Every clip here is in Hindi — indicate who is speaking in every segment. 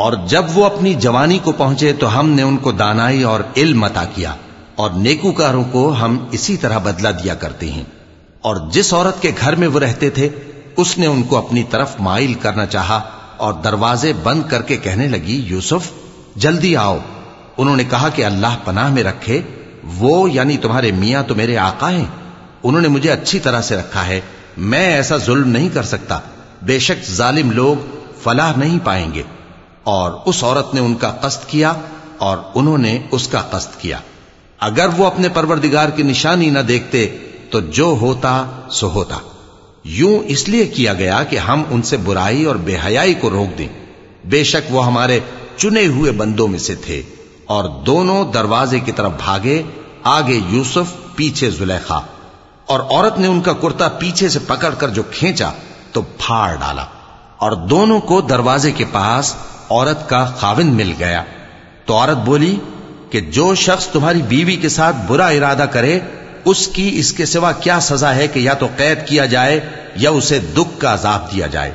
Speaker 1: और जब वो अपनी जवानी को पहुंचे तो हमने उनको दानाई और इल्म अता किया और नेकूकारों को हम इसी तरह बदला दिया करते हैं। और जिस औरत के घर में वो रहते थे, उसने उनको अपनी तरफ़ माइल करना चाहा और दरवाजे बंद करके कहने लगी, यूसुफ, जल्दी आओ। उन्होंने कहा कि अल्लाह पनाह में रखे, वो यानी तुम्हारे मियाँ तो मेरे आका हैं। उन्होंने मुझे अच्छी तरह से रखा है। मैं ऐसा जुल्म नहीं कर सकता। बेशक जालिम लोग फलाह नहीं पाएँगे। और उस औरत ने उनका कस्त किया और उन्होंने उसका कस्त किया। अगर वो अपने परवरदिगार की निशानी न देखते तो जो होता, सो होता। यूँ इसलिए किया गया कि हम उनसे बुराई और बेहयाई को रोक दें। बेशक वो हमारे चुने हुए बंदों में से थे और दोनों दरवाजे की तरफ़ भागे, आगे यूसुफ, पीछे जुलेखा। और औरत ने उनका कुर्ता पीछे से पकड़कर जो खींचा तो फाड़ डाला। और दोनों को दरवाजे के पास औरत का खाविंद मिल गया। तो औरत बोली कि जो शख्स तुम्हारी बीवी के साथ बुरा इरादा करे उसकी इसके सिवा क्या सजा है कि या तो कैद किया जाए या उसे दुख का अजाब दिया जाए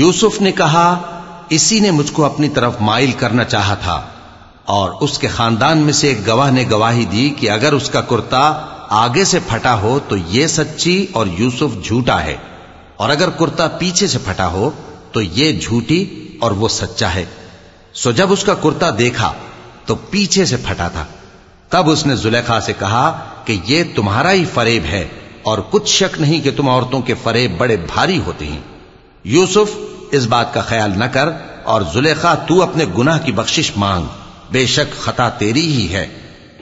Speaker 1: यूसुफ ने कहा इसी ने मुझको अपनी तरफ माइल करना चाहा था और उसके खानदान में से एक गवाह ने गवाही दी कि अगर उसका कुर्ता आगे से फटा हो तो ये सच्ची और यूसुफ झूठा है और अगर कुर्ता पीछे से फटा हो तो ये झूठी और वो सच्चा है सो जब उसका कुर्ता देखा तो पीछे से फटा था तब उसने जुलेखा से कहा कि ये तुम्हारा ही फरेब है और कुछ शक नहीं कि तुम औरतों के फरेब बड़े भारी होते हैं यूसुफ इस बात का ख्याल न कर और जुलेखा तू अपने गुनाह की बख्शिश मांग बेशक खता तेरी ही है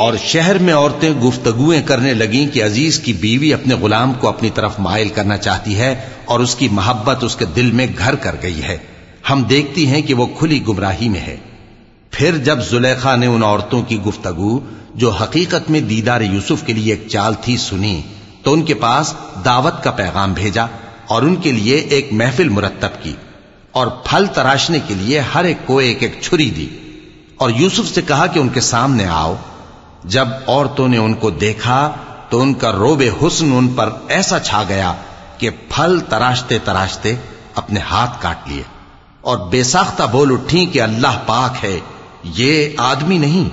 Speaker 1: और शहर में औरतें गुफ्तगुएं करने लगीं कि अजीज की बीवी अपने गुलाम को अपनी तरफ मायल करना चाहती है और उसकी मोहब्बत उसके दिल में घर कर गई है हम देखती हैं कि वो खुली गुमराही में है फिर जब जुलेखा ने उन औरतों की गुफ्तगु, जो हकीकत में दीदार यूसुफ के लिए एक चाल थी सुनी तो उनके पास दावत का पैगाम भेजा और उनके लिए एक महफिल मुरतब की और फल तराशने के लिए हर एक को एक एक छुरी दी। और यूसुफ से कहा कि उनके सामने आओ। जब औरतों ने उनको देखा तो उनका रोबे हुस्न उन पर ऐसा छा गया कि फल तराशते तराशते अपने हाथ काट लिए और बेसाख्ता बोल उठी कि अल्लाह पाक है ये आदमी नहीं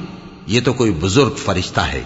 Speaker 1: ये तो कोई बुजुर्ग फरिश्ता है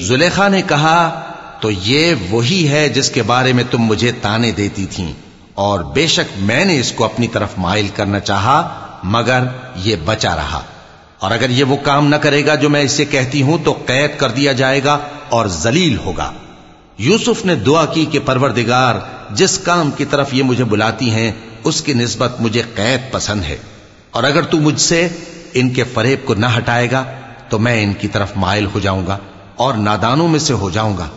Speaker 1: जुलेखा ने कहा तो ये वही है जिसके बारे में तुम मुझे ताने देती थी और बेशक मैंने इसको अपनी तरफ माइल करना चाहा मगर ये बचा रहा और अगर ये वो काम न करेगा जो मैं इसे कहती हूं तो कैद कर दिया जाएगा और जलील होगा यूसुफ ने दुआ की कि परवरदिगार जिस काम की तरफ ये मुझे बुलाती हैं उसकी निस्बत मुझे कैद पसंद है। और अगर तू मुझसे इनके फरेब को न हटाएगा तो मैं इनकी तरफ़ मायल हो जाऊँगा और नादानों में से हो जाऊँगा।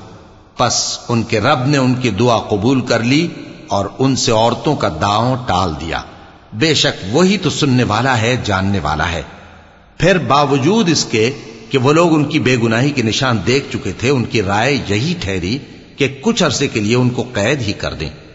Speaker 1: बस उनके रब ने उनकी दुआ कबूल कर ली और उनसे औरतों का दांव टाल दिया। बेशक वही तो सुनने वाला है, जानने वाला है। फिर बावजूद इसके कि वो लोग उनकी बेगुनाही के निशान देख चुके थे, उनकी राय यही ठहरी कि कुछ अरसे के लिए उनको कैद ही कर दें।